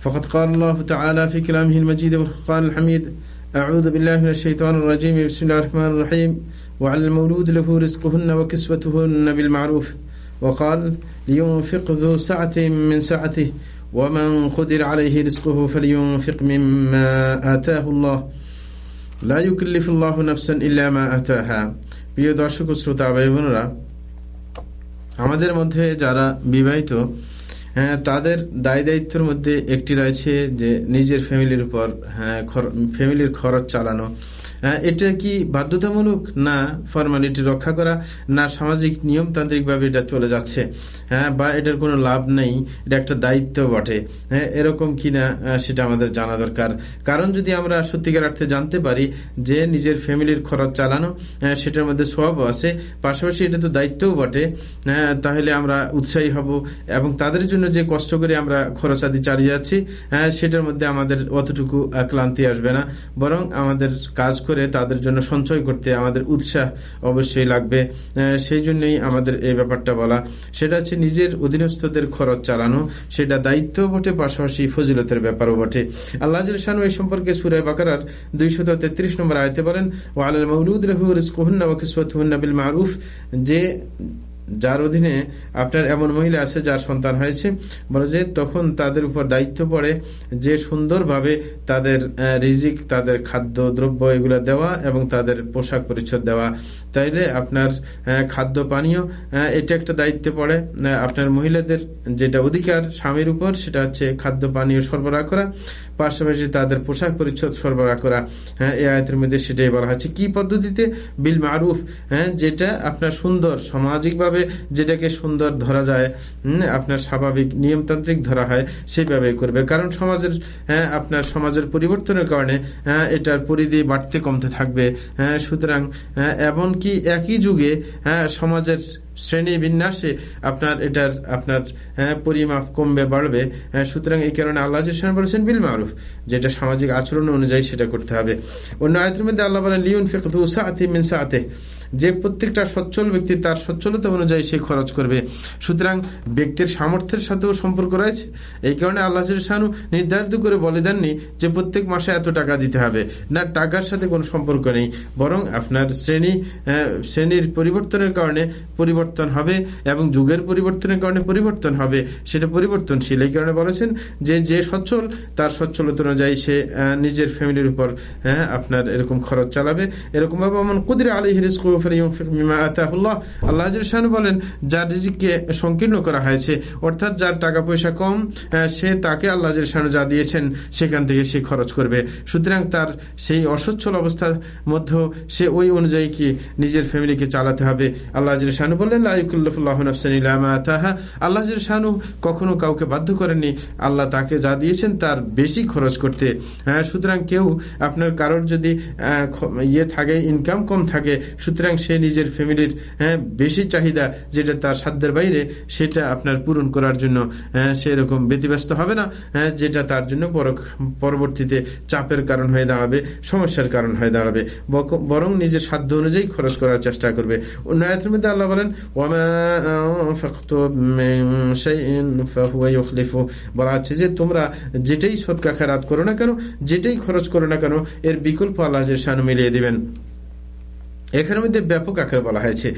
فقد قال الله تعالى في كلامه المجيد والفرقان الحميد أعوذ بالله من الشيطان الرجيم بسم الله الرحمن الرحيم وعلى المولود له رزقهن وكسوتهن بالمعروف وقال لينفق ذو سعة من سعته ومن قدر عليه رزقه فلينفق مما آتاه الله لا يكلف الله نفسا إلا ما آتاها প্রিয় দর্শক ও শ্রোতা ভাই বোনেরা আমাদের মধ্যে যারা বিবাহিত হ্যাঁ তাদের দায় দায়িত্বের মধ্যে একটি রয়েছে যে নিজের ফ্যামিলির উপর হ্যাঁ ফ্যামিলির খরচ চালানো। হ্যাঁ, এটা কি বাধ্যতামূলক না ফর্মালিটি রক্ষা করা না সামাজিক নিয়মতান্ত্রিকভাবে এটা চলে যাচ্ছে? হ্যাঁ বা এটার কোনো লাভ নেই এটা একটা দায়িত্ব বটে। হ্যাঁ এরকম কিনা সেটা আমাদের জানা দরকার। কারণ যদি আমরা সত্যিকার অর্থে জানতে পারি যে নিজের ফ্যামিলির খরচ চালানো হ্যাঁ, সেটার মধ্যে সব আছে পাশাপাশি এটা তো দায়িত্বও বটে হ্যাঁ, তাহলে আমরা উৎসাহী হব এবং তাদের জন্য যে কষ্ট করে আমরা খরচ আদি চালিয়ে যাচ্ছি হ্যাঁ, সেটার মধ্যে আমাদের অতটুকু ক্লান্তি আসবে না। বরং আমাদের কাজ তাদের জন্য সঞ্চয় করতে আমাদের উৎসাহ অবশ্যই লাগবে। সেই জন্যই আমাদের এই ব্যাপারটা বলা। সেটা হচ্ছে নিজের অধীনস্থদের খরচ চালানো। সেটা দায়িত্ব বটে, পাশাপাশি ফজিলতের ব্যাপারও বটে। আল্লাহ শানু এই সম্পর্কে সুরায় বাকার দুইশত তেত্রিশ নম্বর আয়তে বলেন ওয়ালাল আল মৌলুদ রহু রিস্কুহন্না ওকিসুন্না বিল মারুফ। যে যার অধীনে আপনার এমন মহিলা আছে যার সন্তান হয়েছে, বলে যে তখন তাদের উপর দায়িত্ব পড়ে যে সুন্দরভাবে তাদের রিজিক, তাদের খাদ্য, দ্রব্য এগুলো দেওয়া এবং তাদের পোশাক পরিচ্ছদ দেওয়া। তাইলে আপনার খাদ্য পানীয় এটা একটা দায়িত্ব পড়ে। আপনার মহিলাদের যেটা অধিকার স্বামীর উপর, সেটা হচ্ছে খাদ্য পানীয় সরবরাহ করা, পাশাপাশি তাদের পোশাক পরিচ্ছদ সরবরাহ করা। হ্যাঁ এই আয়তের মধ্যে সেটাই বলা হচ্ছে কি পদ্ধতিতে? বিল মারুফ হ্যাঁ যেটা আপনার সুন্দর, সামাজিকভাবে যেটাকে সুন্দর ধরা যায় আপনার স্বাভাবিক নিয়মতান্ত্রিক ধরা হয় সেইভাবে করবে। কারণ সমাজের হ্যাঁ আপনার সমাজের পরিবর্তনের কারণে হ্যাঁ এটার পরিধি বাড়তে কমতে থাকবে হ্যাঁ সুতরাং এমনকি একই যুগে সমাজের শ্রেণি বিন্যাসে আপনার এটার, আপনার পরিমাপ কমবে, বাড়বে সুতরাং এই কারণে আল্লাহ বলেছেন, বিল মারুফ, যেটা সামাজিক আচরণ অনুযায়ী সেটা করতে হবে। অন্য আয়তের মধ্যে আল্লাহ বলেন লিউন ফেকু সাথে মিন সাথে যে প্রত্যেকটা সচ্ছল ব্যক্তি তার সচ্ছলতা অনুযায়ী সে খরচ করবে। সুতরাং ব্যক্তির সামর্থ্যের সাথেও সম্পর্ক রয়েছে। এই কারণে আল্লাহ শাহানু নির্ধারিত করে বলে দেননি যে প্রত্যেক মাসে এত টাকা দিতে হবে। না, টাকার সাথে কোনো সম্পর্ক নেই। বরং আপনার শ্রেণি শ্রেণির পরিবর্তনের কারণে পরিবর্তন হবে এবং যুগের পরিবর্তনের কারণে পরিবর্তন হবে। সেটা পরিবর্তনশীল। এই কারণে বলেছেন যে যে সচ্ছল তার সচ্ছলতা অনুযায়ী সে নিজের ফ্যামিলির উপর আপনার এরকম খরচ চালাবে। এরকম ভাবে এমন কুদিরে আলী হিরিস আল্লাহ বলেন, যার রিজিককে সংকীর্ণ করা হয়েছে, অর্থাৎ যার টাকা পয়সা কম সে তাকে আল্লাহ যা দিয়েছেন, সেখান থেকে সে খরচ করবে। সুতরাং তার সেই অসচ্ছল অবস্থার মধ্যে সে ওই অনুযায়ী কি নিজের ফ্যামিলিকে চালাতে হবে? আল্লাহ শাহানু বললেন আল্লাহ শাহানু কখনো কাউকে বাধ্য করেননি, আল্লাহ তাকে যা দিয়েছেন তার বেশি খরচ করতে। হ্যাঁ সুতরাং কেউ আপনার কারোর যদি ইয়ে থাকে ইনকাম কম থাকে, সুতরাং সুতরাং সে নিজের ফ্যামিলির হ্যাঁ বেশি চাহিদা যেটা তার সাধ্যের বাইরে, সেটা আপনার পূরণ করার জন্য হ্যাঁ সেরকম ব্যতিব্যস্ত হবে না হ্যাঁ যেটা তার জন্য পরবর্তীতে চাপের কারণ হয়ে দাঁড়াবে, সমস্যার কারণ হয়ে দাঁড়াবে বরং নিজের সাধ্য অনুযায়ী খরচ করার চেষ্টা করবে। অন্য আয়াতের মধ্যে আল্লাহ বলেন বলা আছে যে তোমরা যেটাই সৎকা খেরাত করো না কেন, যেটাই খরচ করো না কেন, এর বিকল্প আল্লাহ মিলিয়ে দিবেন। এখানের মধ্যে ব্যাপক আকারে বলা হয়েছে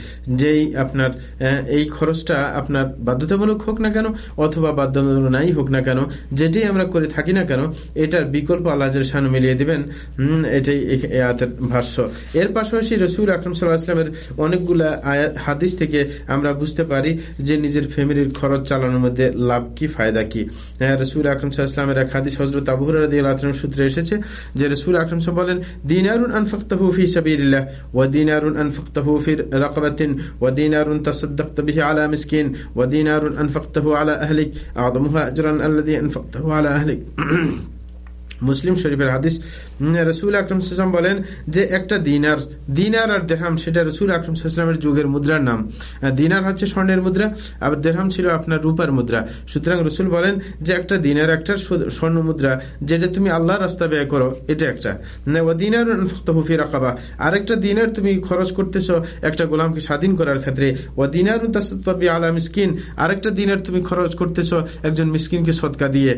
যেই আপনার এই খরচটা আপনার বাধ্যতামূলক হোক না কেন অথবা বাধ্যতামূলক নাই হোক না কেন, যেটি আমরা করে থাকি না কেন, এটার বিকল্প আল্লাহের সান মিলিয়ে দিবেন এটাই ভাষ্য। এর পাশাপাশি রসুল আকরম সাল্লাহ আসলামের অনেকগুলা হাদিস থেকে আমরা বুঝতে পারি যে নিজের ফ্যামিলির খরচ চালানোর মধ্যে লাভ কি, ফায়দা কি। রসুল আকরম সাল্লাহামের এক হাদিস হজরত আবুহর সূত্রে এসেছে যে রসুল আকরম সাহ বলেন, দিনারুন আনফাক্তাহুফি সাবিল্লাহ ওয়াদিন ودينار أنفقته في رقبة ودينار تصدقت به على مسكين ودينار أنفقته على أهلك أعظمها أجرا الذي أنفقته على أهلك. মুসলিম শরীফের হাদিস রসুল আকরম সাল্লাম বলেন যে একটা দিনার দিনার আর দেহাম সেটা রসুল আকরম সাল্লামের যুগের মুদ্রার নাম। দিনার হচ্ছে স্বর্ণের মুদ্রা আবার দেহাম ছিল আপনার রূপার মুদ্রা। সুতরাং রসুল বলেন যে একটা দিনার একটা স্বর্ণ মুদ্রা, যেটা তুমি আল্লাহ রাস্তা ব্যয় করো, এটা একটা। দিনার হুফি রাখাবা আরেকটা দিনার তুমি খরচ করতেছ একটা গোলামকে স্বাধীন করার ক্ষেত্রে। ও দিনার আলা মিসকিন, আরেকটা দিনার তুমি খরচ করতেছ একজন মিসকিনকে সৎকা দিয়ে।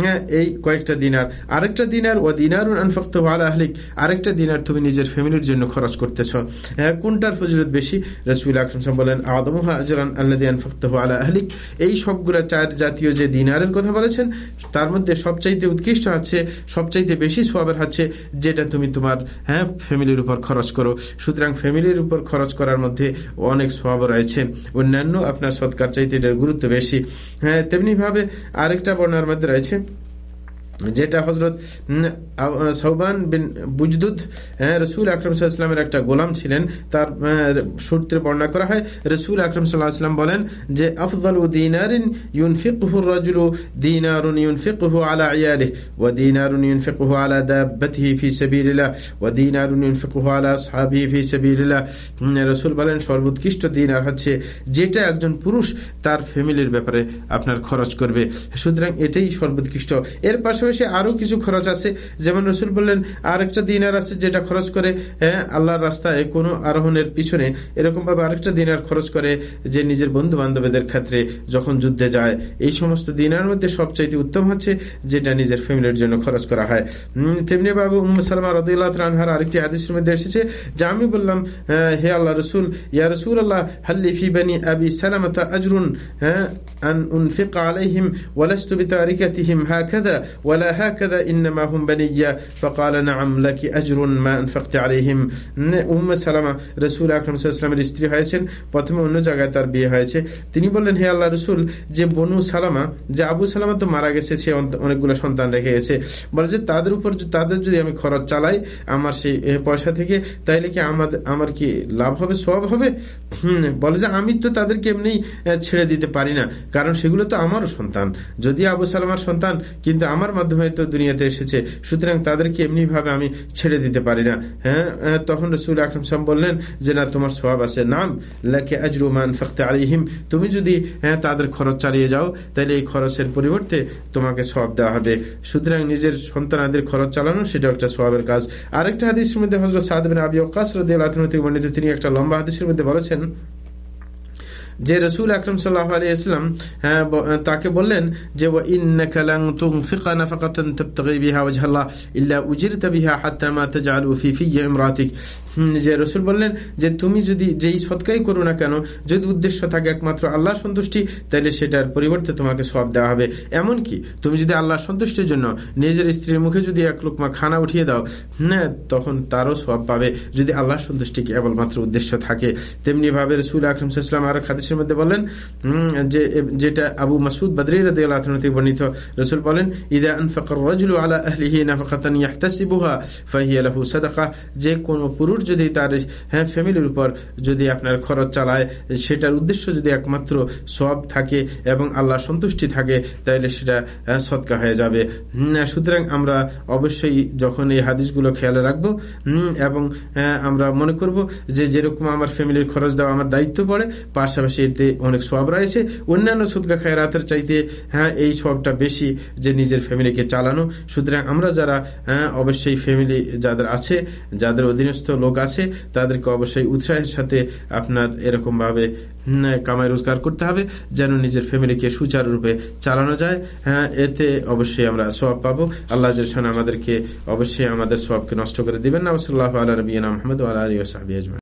হ্যাঁ এই কয়েকটা দিনার। আরেকটা দিনার ও দিনার আনফাক্ত আলা আহলিক, আরেকটা দিনার তুমি নিজের ফ্যামিলির জন্য খরচ করতেছ। হ্যাঁ কোনটার ফজরত বেশি? রসুল আকরম বলেন, আদমহা আজরান আল্লাহ আনফাক্ত আলা আহলিক। এই সবগুলা চার জাতীয় যে দিনারের কথা বলেছেন, তার মধ্যে সবচাইতে উৎকৃষ্ট হচ্ছে, সবচাইতে বেশি সোয়াবের হচ্ছে যেটা তুমি তোমার হ্যাঁ ফ্যামিলির উপর খরচ করো। সুতরাং ফ্যামিলির উপর খরচ করার মধ্যে অনেক সোয়াব রয়েছে। অন্যান্য আপনার সৎকার চাইতে এটার গুরুত্ব বেশি। হ্যাঁ তেমনি ভাবে আরেকটা বর্ণার মধ্যে রয়েছে যেটা হজরত সৌবান বিন বুজদুদ রসুল আকরম সাল্লামের একটা গোলাম ছিলেন। তার সূত্রে বর্ণনা করা হয়, রসুল আকরম সাল্লাহাম বলেন যে, আফদল দিনারিন ইউনফিকহু রাজুল, দিনারুন ইউনফিকহু আলা ইয়ালিহ, ওয়া দিনারুন ইউনফিকহু আলা দাব্বাতিহি ফি সাবিলিল্লাহ, ওয়া দিনারুন ইউনফিকহু আলা আসহাবিহি ফি সাবিলিল্লাহ। রসুল বলেন, সর্বোৎকৃষ্ট দিনার হচ্ছে যেটা একজন পুরুষ তার ফ্যামিলির ব্যাপারে আপনার খরচ করবে। সুতরাং এটাই সর্বোৎকৃষ্ট। এর পাশাপাশি পাশাপাশি আরও কিছু খরচ আছে। যেমন রসুল বললেন, আরেকটা দিনার আছে যেটা খরচ করে হ্যাঁ আল্লাহর রাস্তায় কোন আরোহণের পিছনে এরকম ভাবে আরেকটা দিনার খরচ করে যে নিজের বন্ধু বান্ধবীদের ক্ষেত্রে যখন যুদ্ধে যায়। এই সমস্ত দিনার মধ্যে সবচাইতে উত্তম হচ্ছে যেটা নিজের ফ্যামিলির জন্য খরচ করা হয়। তেমনি বাবু উম্মসালামা রদুল্লাহ রানহার আরেকটি আদেশের মধ্যে এসেছে যে আমি বললাম হ্যাঁ, হে আল্লাহ রসুল, ইয়া রসুল আল্লাহ হাল্লি ফি বানি আবি সালামাতা আজরুন হ্যাঁ আন উনফিক আলাইহিম ওয়ালাস্তু বিতারিকাতিহিম হাকাদা ওয়ালা ولا هكذا إنما هم بنية فقال نعم لك أجر ما أنفقت عليهم উম সালামা রসুল আকরম সাল্লামের স্ত্রী হয়েছেন প্রথমে অন্য জায়গায় তার বিয়ে হয়েছে তিনি বললেন হে আল্লাহ রসুল যে বনু সালামা যে আবু সালামা তো মারা গেছে সে অনেকগুলো সন্তান রেখে গেছে বলে যে তাদের উপর তাদের যদি আমি খরচ চালাই আমার সেই পয়সা থেকে তাইলে কি আমাদের আমার কি লাভ হবে সব হবে বলে যে আমি তো তাদেরকে এমনি ছেড়ে দিতে পারি না কারণ সেগুলো তো আমারও সন্তান যদি আবু সালামার সন্তান কিন্তু আমার মাধ্যমে তো দুনিয়াতে এসেছে। সুতরাং তাদেরকে এমনি ভাবে আমি ছেড়ে দিতে পারি না। হ্যাঁ তখন রসুল আকরম সাম বললেন যে, না, তোমার স্বভাব আছে। নাম লেখে আজরুমান ফখতে আলিহিম তুমি যদি হ্যাঁ তাদের খরচ চালিয়ে যাও, তাহলে এই খরচের পরিবর্তে তোমাকে সব দেওয়া হবে। সুতরাং নিজের সন্তানাদের খরচ চালানো সেটা একটা সবের কাজ। আরেকটা হাদিসের মধ্যে হজরত সাদবিন আবি ওকাস রদি আল্লাহ তিনি একটা লম্বা হাদিসের মধ্যে বলেছেন যে রসুল আকরম সাল্লাহ আলিয়াল্লাম হ্যাঁ, তাকে বললেন যে যে রসুল বললেন যে তুমি যদি যেই সৎকাই করো না কেন যদি উদ্দেশ্য থাকে একমাত্র আল্লাহ সন্তুষ্টি তাহলে সেটার পরিবর্তে তোমাকে সব দেওয়া হবে। এমন কি তুমি যদি আল্লাহ সন্তুষ্টির জন্য নিজের স্ত্রীর মুখে যদি এক লোকমা খানা উঠিয়ে দাও হ্যাঁ তখন তারও সব পাবে যদি আল্লাহ সন্তুষ্টি কেবলমাত্র উদ্দেশ্য থাকে। তেমনি ভাবে রসুল আকরম সাল্লাম আরও হাদিসের মধ্যে বলেন যে, যেটা আবু মাসুদ বদরি বর্ণিত রসুল বলেন যে কোন পুরুষ যদি তার হ্যাঁ ফ্যামিলির উপর যদি আপনার খরচ চালায়, সেটার উদ্দেশ্য যদি একমাত্র সব থাকে এবং আল্লাহ সন্তুষ্টি থাকে, তাহলে সেটা সৎকা হয়ে যাবে। সুতরাং আমরা অবশ্যই যখন এই হাদিসগুলো খেয়াল রাখব এবং আমরা মনে করব যে যেরকম আমার ফ্যামিলির খরচ দেওয়া আমার দায়িত্ব পড়ে, পাশাপাশি এতে অনেক সব রয়েছে। অন্যান্য সুদকা খায়রাতের চাইতে হ্যাঁ এই সবটা বেশি যে নিজের ফ্যামিলিকে চালানো। সুতরাং আমরা যারা হ্যাঁ অবশ্যই ফ্যামিলি যাদের আছে, যাদের অধীনস্থ লোক আছে, তাদেরকে অবশ্যই উৎসাহের সাথে আপনার এরকম ভাবে কামাই রোজগার করতে হবে, যেন নিজের ফ্যামিলিকে সুচারুরূপে চালানো যায়। হ্যাঁ এতে অবশ্যই আমরা সব পাবো। আল্লাহ আমাদেরকে অবশ্যই আমাদের সবকে নষ্ট করে দিবেন না। সাল্লাহ আল্লাহ নবীনা মোহাম্মদ আলী ওসাহাবি